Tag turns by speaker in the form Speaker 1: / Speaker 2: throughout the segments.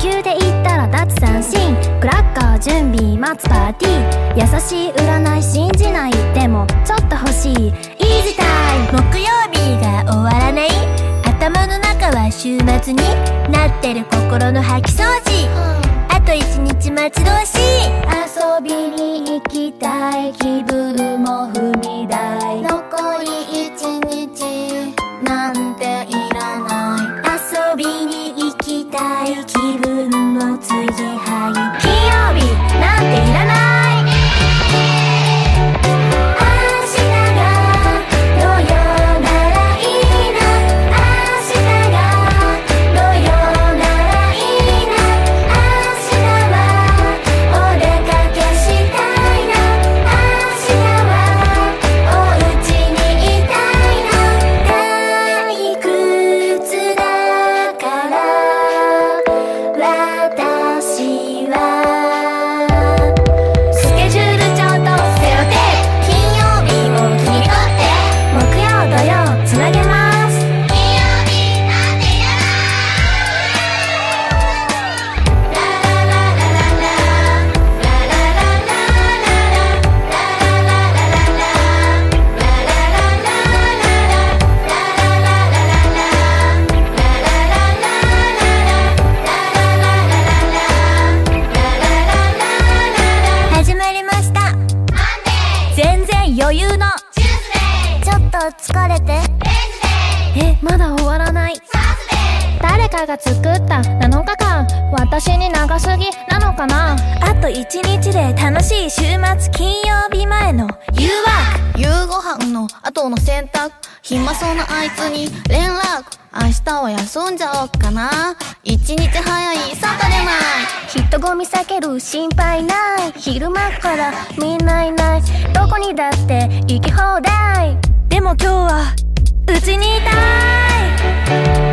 Speaker 1: 球で言ったら脱三振。クラッカー準備待つパーティー。優しい占い信じないでもちょっと欲しい。イージタイム。木曜日が終わらない。頭の中は週末になってる心の掃き掃除、うん、あと一日待
Speaker 2: ち
Speaker 1: 遠しい。
Speaker 2: 遊びに行きたい。
Speaker 1: 気分も踏み台。残り I. you が作った7日間私に長すぎなのかな。
Speaker 2: あと1日で楽しい週末金曜日前の誘惑。
Speaker 3: 夕ご飯の後の洗濯。暇そうなあいつに連絡。明日は休んじゃおっかな。一日早いサタデーナイ
Speaker 2: 人混み避ける心配ない。昼間からみんないない。どこにだって行き放題。でも今日はうちにいたい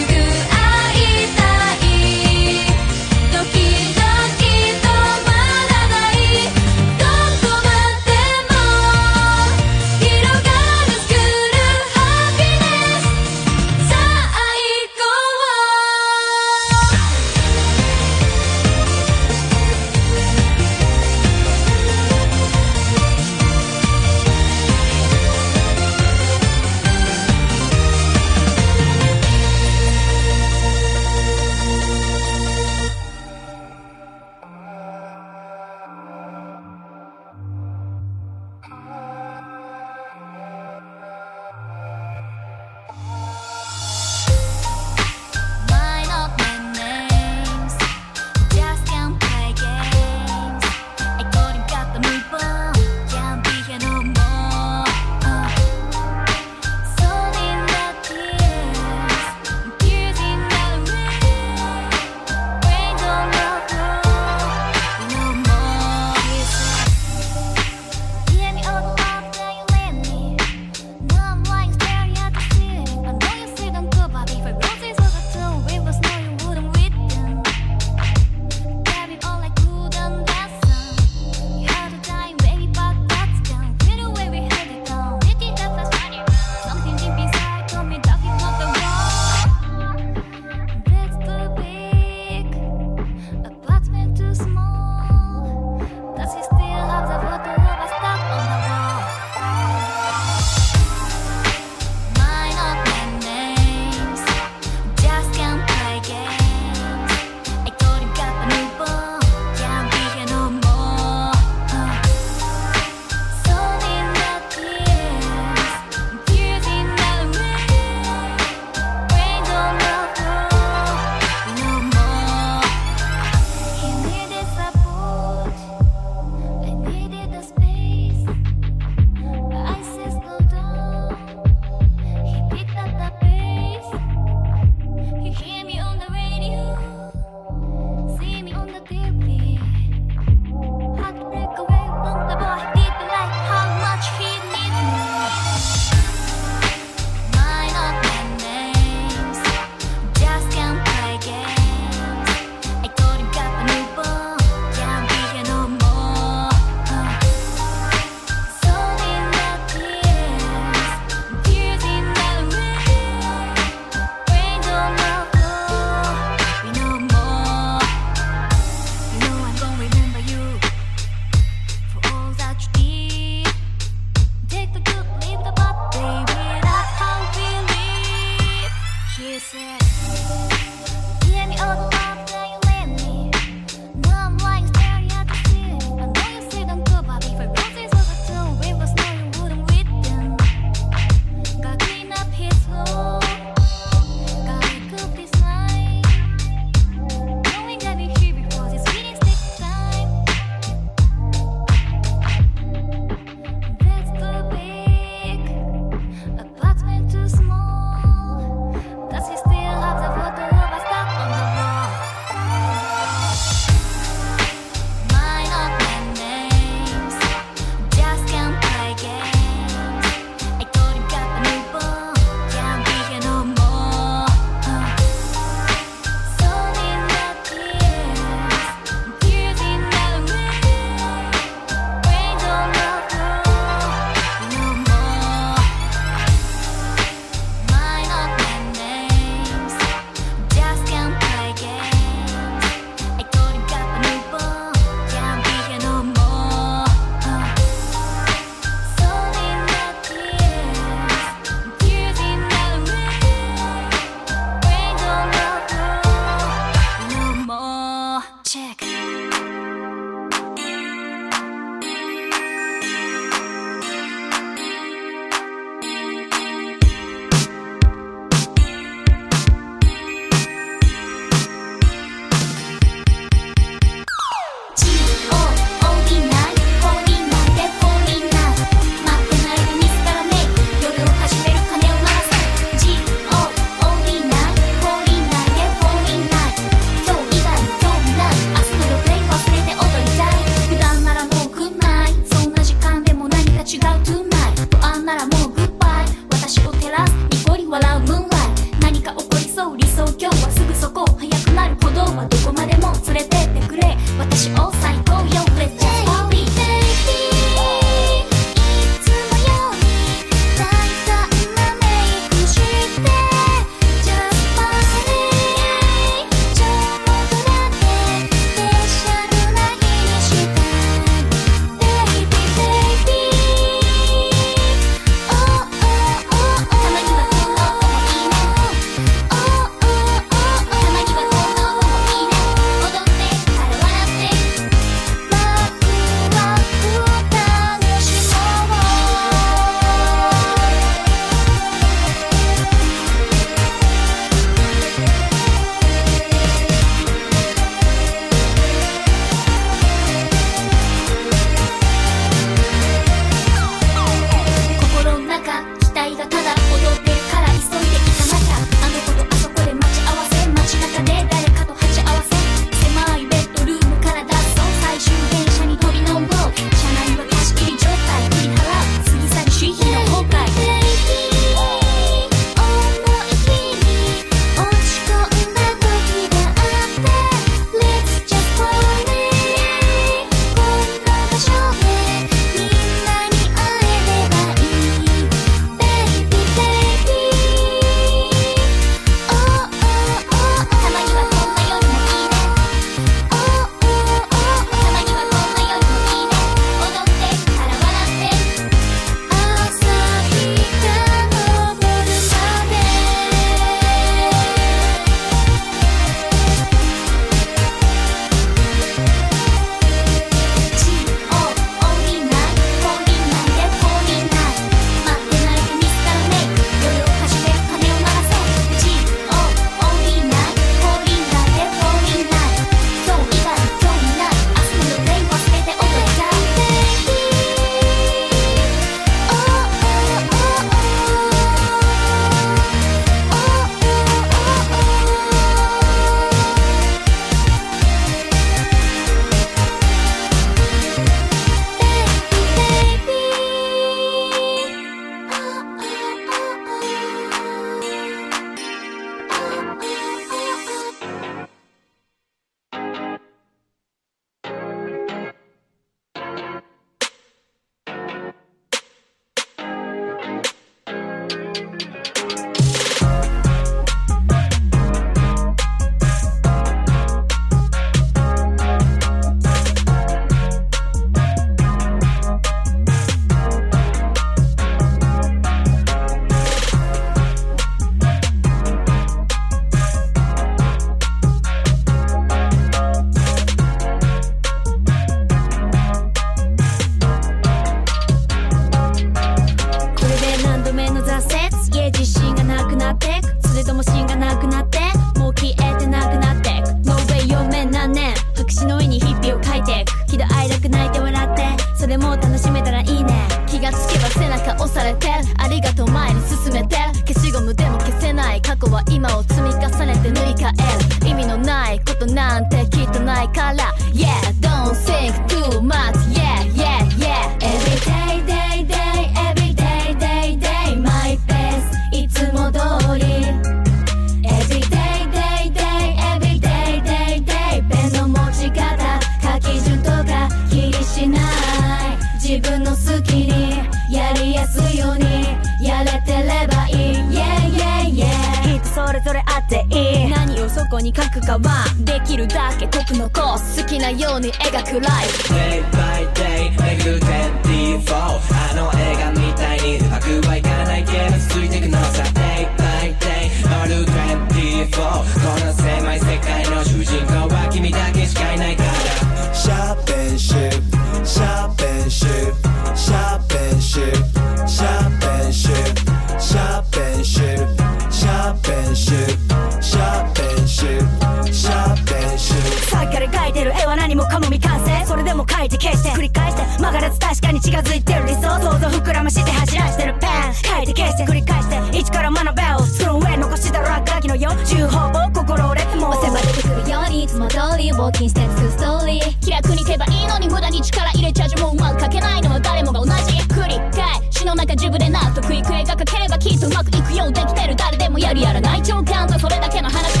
Speaker 4: 返して繰り返して一から学べをスローウェイ残した落書きのよ重宝を心折れても
Speaker 3: 迫ってくるようにいつも通りウォーキンして作るストーリー。気楽にいけばいいのに無駄に力入れちゃうもうまく書けないのは誰もが同じ繰り返しの中自分で納得いく。絵が描ければきっとうまくいくようできてる。誰でもやるやらない。長官とそれだけの話。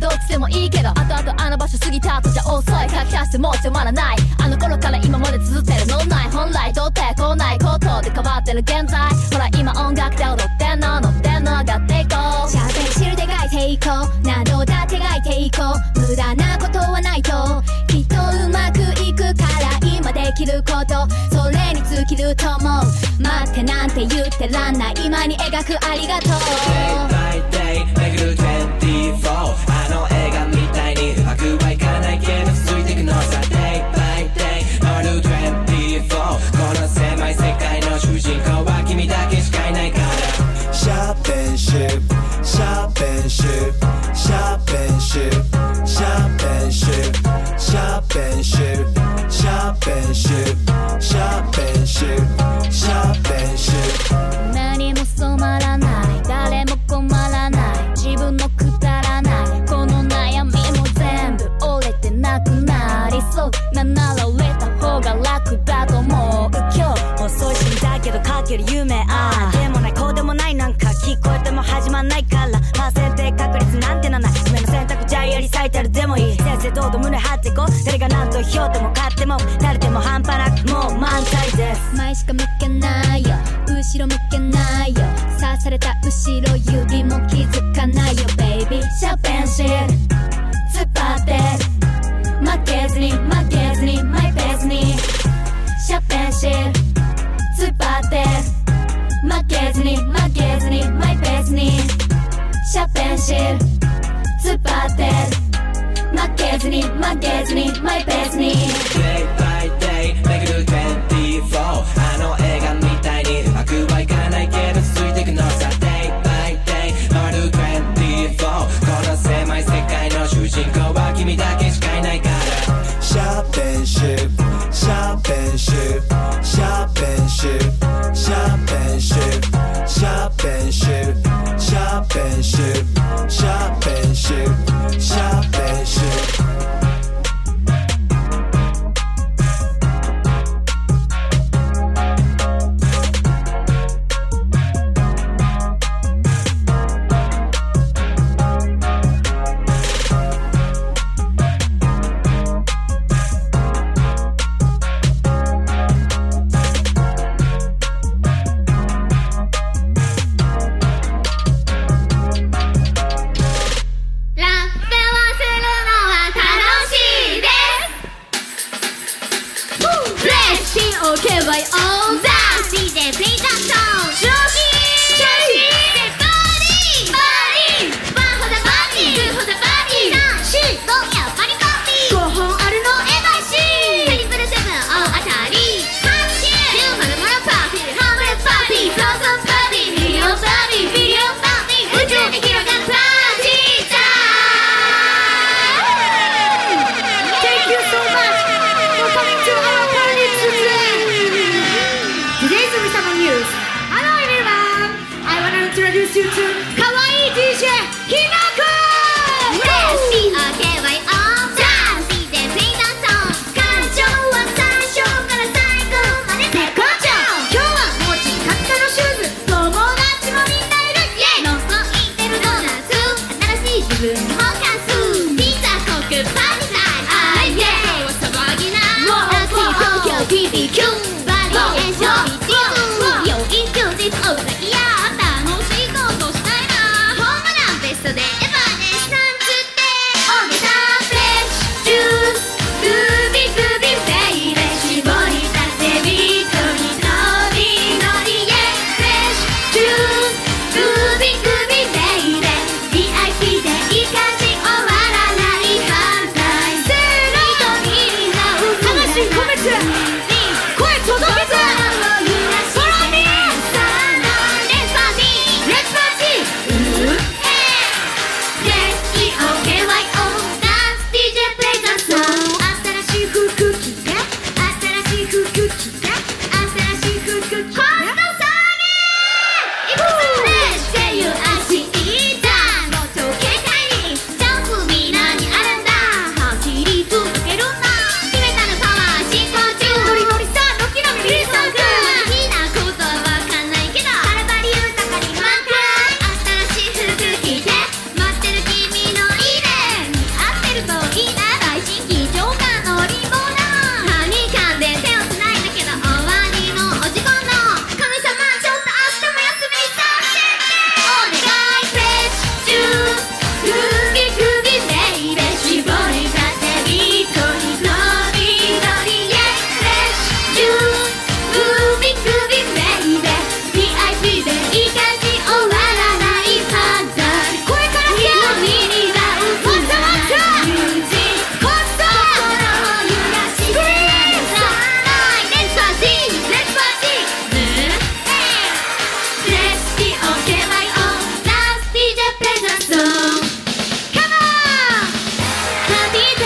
Speaker 3: どっちでもいいけど後々あの場所過ぎた後じゃ遅い書き足しても迫らないあの頃から今まで続ってる。のない本来とってこないことで変わってる。現在ほら今音楽で踊ってんの乗ってんの上がっていこう。シャーペンシルで書いていこう。何度だって書いていこう。無駄なことはないときっとう。まくいくから今できることそれに尽きる。と思う。待ってなんて言ってらんない今に描くありがとう
Speaker 4: 票でも勝っても誰でも半端なくもう満載です。
Speaker 3: 前しか向けないよ。後ろ向けないよ。刺された後ろ指も負けずに負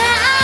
Speaker 2: now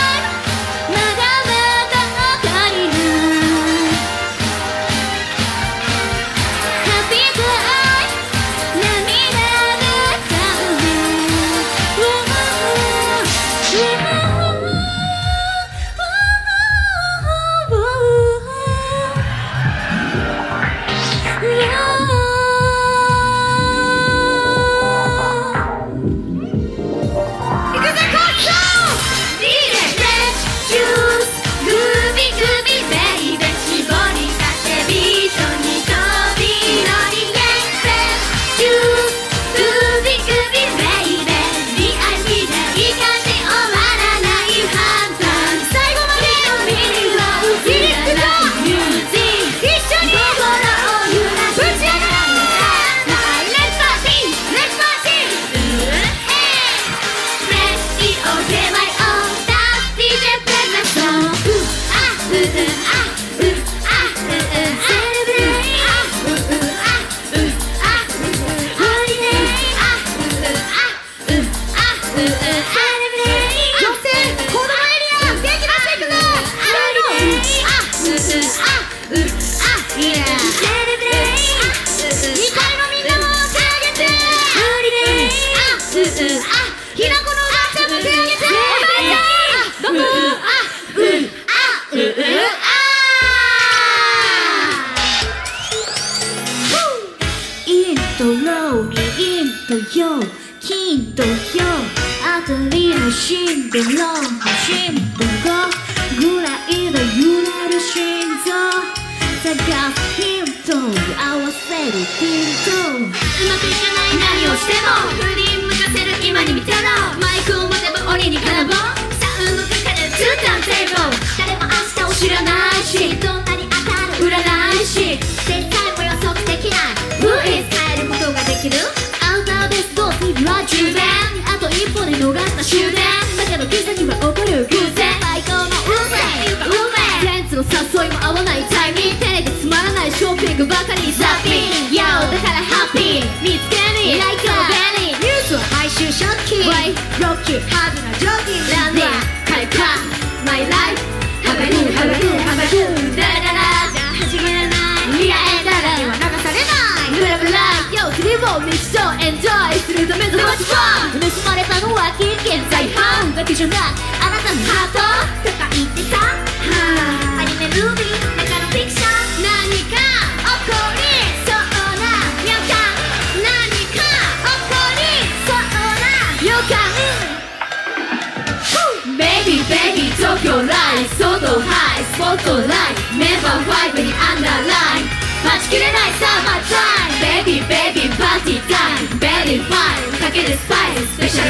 Speaker 2: line. Remember why when you underline. Much
Speaker 3: good and Summer time. Baby, baby, party time. Belly fine, take the spice. Special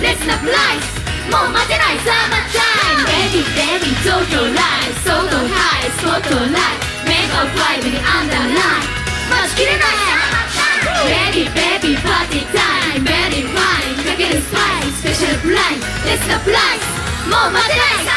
Speaker 3: Let's not lights. More much and Summer time. Baby, baby, total life. So don't hide, spotlight. Remember why when you underline. Much good and nice summertime. Baby, baby, party time. Belly fine, take the spice. Special Let's not lights. More much and nice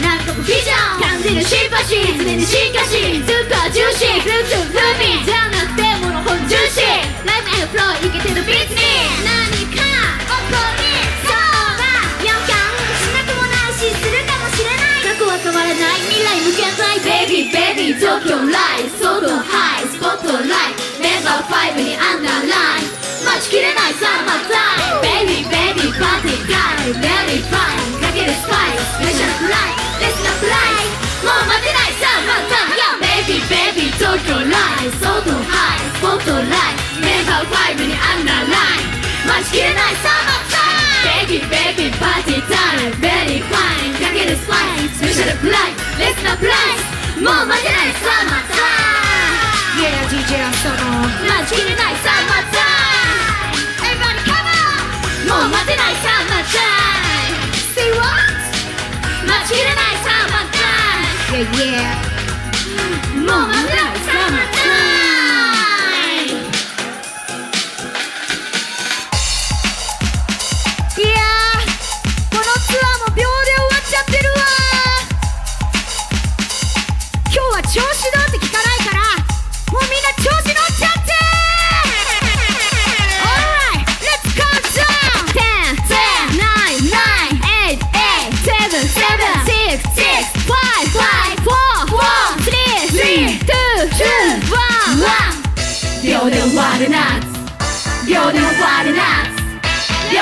Speaker 3: なんかもビジョン。感じるシンパシー常に進化し。スーパージューシー。ルーツルーミー。じゃなくてもの本重視ライブフローイケてるビーツに何か起こりそうだ。ヤンキャンしなくもないしするかもしれない。過去は変わらない。未来向け限いベイ。ビーベイビー東京ライフソードハイ。スポットライトメンバー5にアンダーライン。待ちきれない。サーマータイ。ムベイビーベイビー to line Make her cry when you underline Much here night summertime Baby, baby, party time. Very fine, can't get a spine. Special apply, let's apply, More money like summertime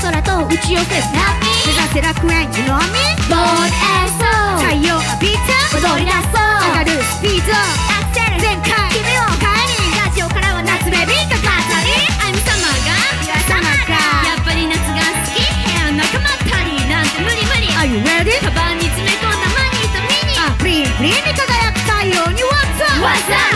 Speaker 3: 空と打ち寄せスナッピー目指せ楽園 You ミボールエーソー太陽浴チャー踊り出そう。上がるスピードアクセル全開君を買いラジオからは夏ベビーが語りアイムサマーがサマーがやっぱり夏が好き。
Speaker 4: 部屋の中まったりなんて無理無理。Are you ready?
Speaker 3: カバンに詰め込んだマニーとミニ
Speaker 4: あプリンプリンに輝く太陽に What's up?
Speaker 3: What's up?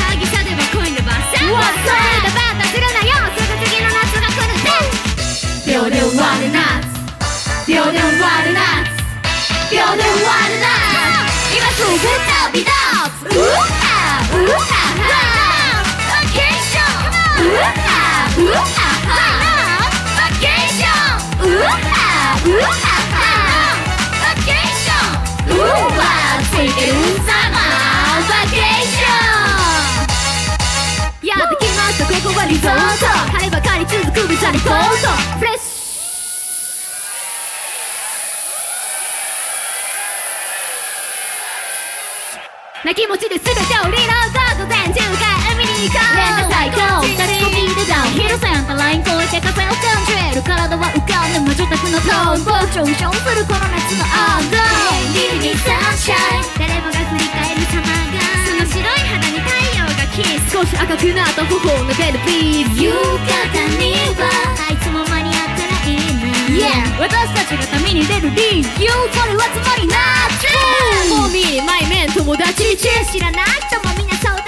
Speaker 3: リゾート晴ればかり続くビザリポートフレッシュな気持ちで全てをリロード午前中から海に行こうレンタ最高立ち込みでダウンヒルセンターライン越えて風を感じる体は浮かんで魔女宅のトーン僕上昇するこの夏のアンドリルにサンシャイン誰もが振り返る様がその白い肌に太陽がキス少し赤くなった頬を撫でるビーズ浴衣にはあいつも間に合ったらいいな Yeah 私たちが旅に出る理由それはつまり夏もう見マイメン友達知らない人もみんなそう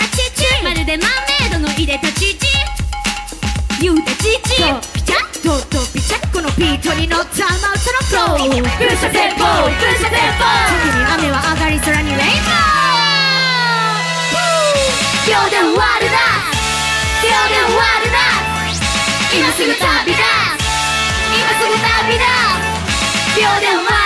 Speaker 3: まるでマンメイドの入れたちち言うたちち
Speaker 4: ピチャッととピチャッこのビートに乗ったマウスのフロー
Speaker 3: 風車テンポ風車テンポ
Speaker 4: 時に雨は上がり空にレインボー。
Speaker 3: 秒で終わるな秒で終わるな今すぐ旅だ。今すぐ旅だ。秒で終わる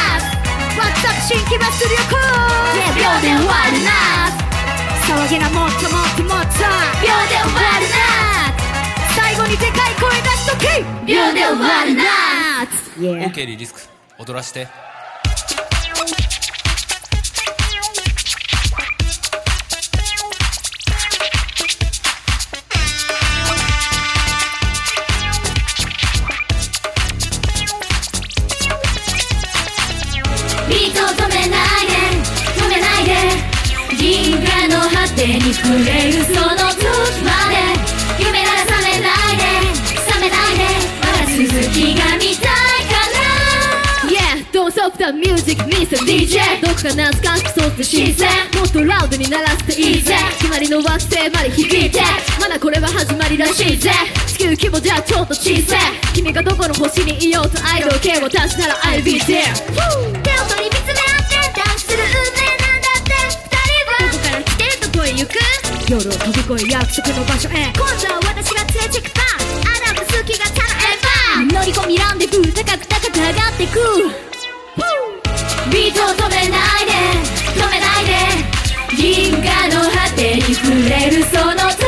Speaker 4: 作新鬼滅旅行
Speaker 3: 秒で終わるな。
Speaker 4: 騒ぎなもっともっともっと。
Speaker 3: 秒で終わるな。
Speaker 4: 最後にでかい声出しとき
Speaker 3: 秒で終わるな。
Speaker 5: OK リリスク。踊らして。
Speaker 3: の果てに触れるその時まで。夢なら覚めないで覚めないで。まだ続きが見たいから Yeah don't stop the music Mr. DJ どこか懐かしくそうって新鮮。もっとラウドに鳴らしていいぜ。決まりの惑星まで響いて。まだこれは始まりらしいぜ。地球規模じゃちょっと小さい。君がどこの星にいようとアイドル系私なら I'll be there
Speaker 4: 夜を飛び越え約束の場所へ。
Speaker 3: 今度は私が連れてくパンあらも好きがたらえば。乗り込みランデブー高く高く上がってく。ビートを止めないで。止めないで。銀河の果てに触れるその時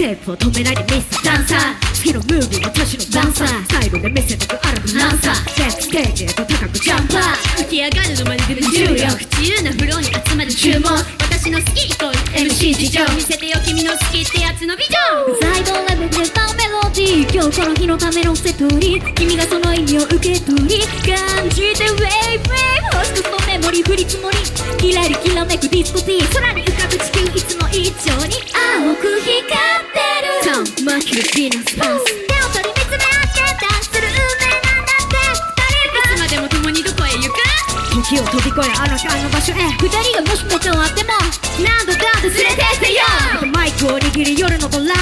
Speaker 6: テップを止めないでミスダンサー。次のムーブ私のダンサー。最後で見せたくあるダンサー。ネクステージへと高くジャンパー。
Speaker 3: 浮き上がるのまで出る重力自由なフローに集まる注文。私の好きイコール MC 事情見せてよ君の好きってやつのビジョン。
Speaker 6: サイドレベルで歌うメロディー今日この日のためのセトリ君がその意味を受け取り感じてウェイブレイ。ブ星屑のメモリー降り積もり。キラリきらめくディスコティー。空に浮かぶ地球いつも以上に青く光ってる。そうマキルヴィーナスパス時を飛び越えあの日あの場所へ。二人がもしもとあっても何度だって連れてってよ。マイクを握り夜のドライ。
Speaker 3: Up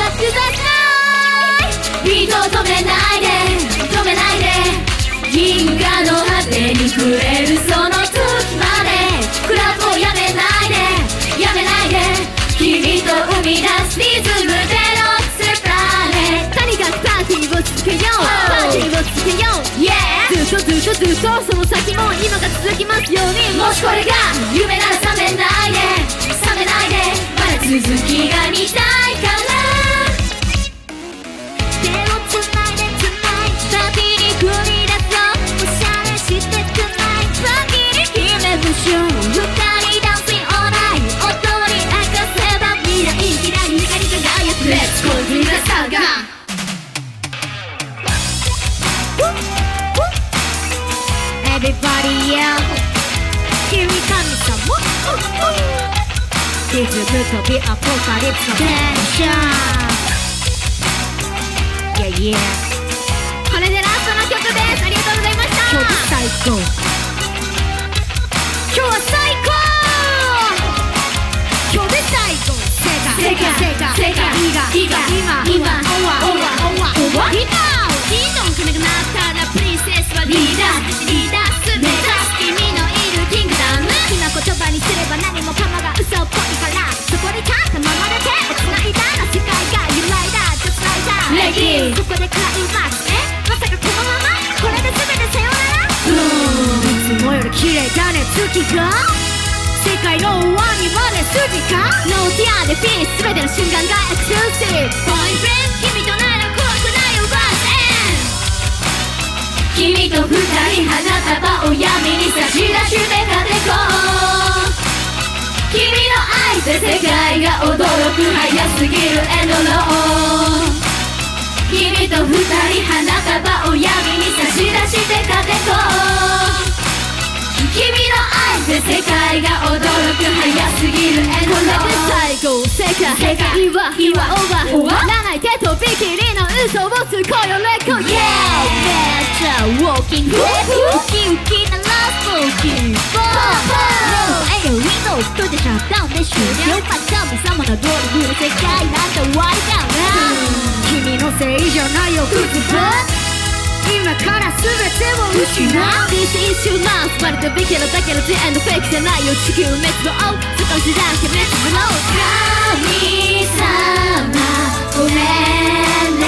Speaker 3: up to the sky ビートを止めないで
Speaker 6: 先も今が続きますように。
Speaker 3: もしこれが夢なら覚めないで覚めないでまだ続きが見たいから
Speaker 6: 手をつないで tonight パーティーに繰り出そう。おしゃれして tonight パーティーに決めましょう。二人ダンシング all night 踊り明かせば未来いきらり光り輝く。
Speaker 3: Let's go to the saga
Speaker 6: Everybody yell Here we come some This is to be apocalypse tension Yeah yeah
Speaker 3: これでラストの曲ですありがとうございました
Speaker 6: 今日最高今日は最高今日で最高正解正解正解いいが
Speaker 3: いいが
Speaker 6: 今
Speaker 3: 今
Speaker 6: おわおわおわおわ
Speaker 3: リーダーディンドン鐘が鳴ったらプリンセスはリーダーリーダース目指す君のいるキングダム。
Speaker 6: 今言葉にすれば何もかもが嘘っぽいから。そこにちゃんと守れてを繋いだら世界が揺らいだ Just like that
Speaker 3: レディー
Speaker 6: ここでクライマックス。えまさかこのままこれで全てさよなら？いつもより綺麗だね月が。世界の終わりまで筋か？ノーティアでフィニッシュ全ての瞬間がエクスクルーシブ。
Speaker 3: ボーイフレンド君君と二人花束を闇に差し出して勝てこう君の愛で世界が驚く早すぎるエンドロー君と二人花束を闇に差し出して勝てこう君の愛で世界が驚く早すぎるエンドロー
Speaker 6: 最後世界
Speaker 3: 世界
Speaker 6: 岩岩オーバー終わらない手とびきりの嘘をつこうよレコ Yeah! めっちゃウォーキングウキウキなラストキーボーもうエリウィンドウ閉じシャットダウンで終了また神様の通り見る世界なんて終わりだな君のせいじゃないよクズブ今から全てを失う。This is your mouth まるでビキラだけの The end fake じゃないよ地球滅亡少しだけ滅亡
Speaker 3: 神様ごめんね。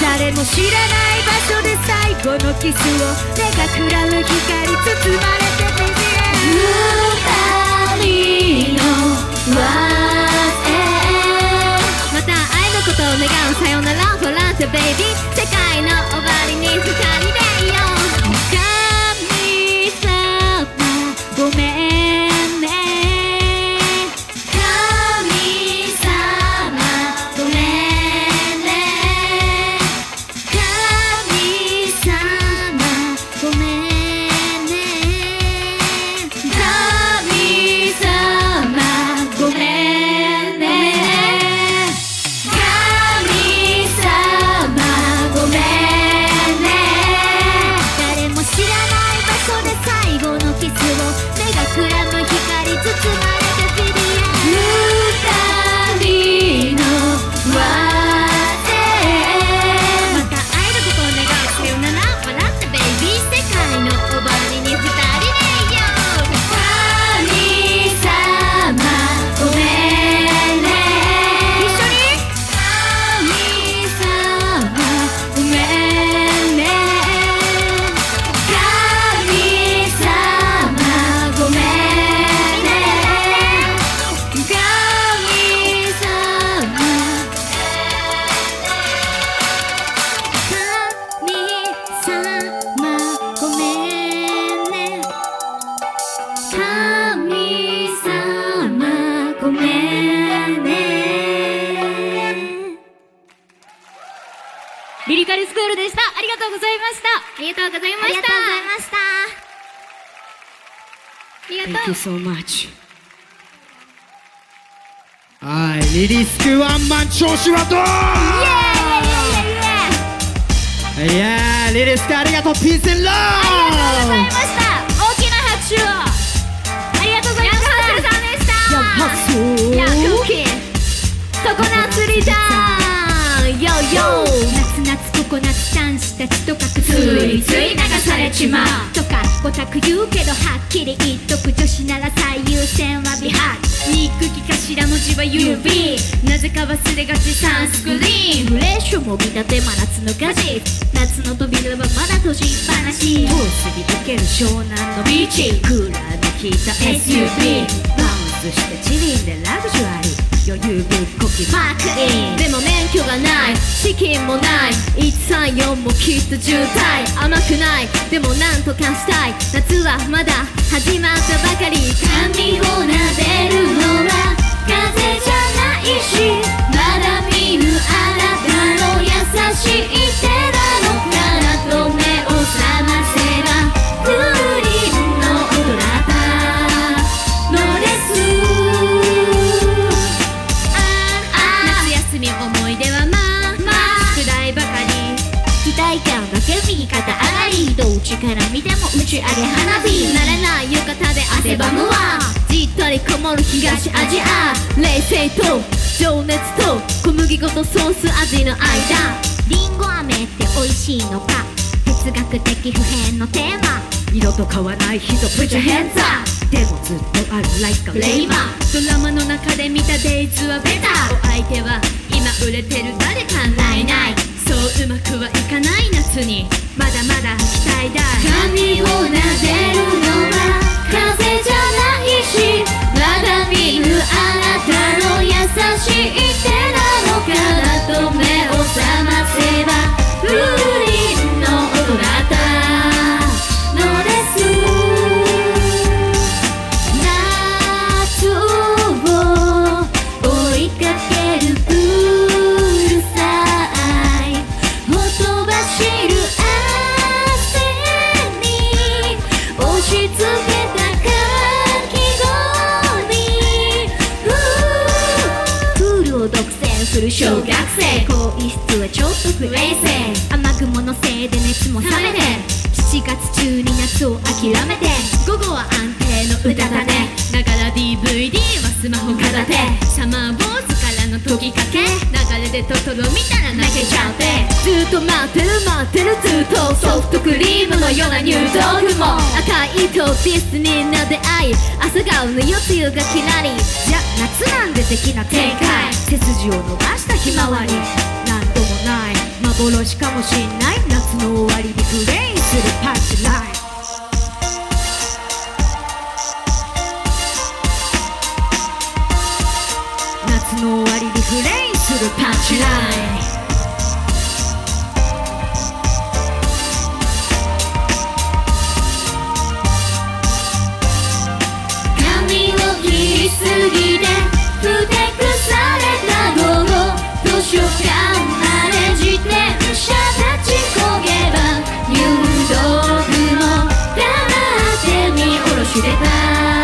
Speaker 6: 誰も知らない場所で最後のキスを。目がくらむ光包まれてビジ
Speaker 3: 二人の輪
Speaker 6: また愛のことを願う。さよなら。フォランテベイビー世界の終わりに二人でいよう。
Speaker 3: 渋滞甘くないでもなんとかしたい。夏はまだ始まったばかり。髪をても打ち上げ花火慣れない浴衣で汗ばむわ。じっとりこもる東アジア。冷静と情熱と小麦粉とソース味の間。リンゴ飴って美味しいのか。哲学的普遍のテーマ。
Speaker 4: 色と変わない人プチヘンザでもずっとある like a
Speaker 3: レイマー。ドラマの中で見たデイツはベタ。お相手は今売れてる誰か。ないないそううまくはいかない夏に。まだまだ期待だ髪を撫でるのは風じゃないし。まだ見ぬあなたの優しい手なのか。なと目を覚ませば。風鈴の音だった小学生更衣室はちょっと不衛生。雨雲のせいで熱も冷めて7月中に夏を諦めて午後は安定の歌だね。だから DVD はスマホ片手。サマーボーズらの解きかけ。流れでトトロ見たら泣けちゃうて。ずっと待ってる待ってるずっとソフトクリームのような入道雲。赤い糸ディスニーな出会い朝顔の夜露がキラリ。
Speaker 4: じゃ夏なんで的な展開背筋を伸ばしたひまわり。なんともない。幻かもしんない。夏の終わりにブレイするパンチライン。夏の終わりにフレインするパンチライン
Speaker 3: 髪を切りすぎてふてくされた午後図書館まで自転車立ちこげば入道雲黙って
Speaker 7: 見下ろしてた。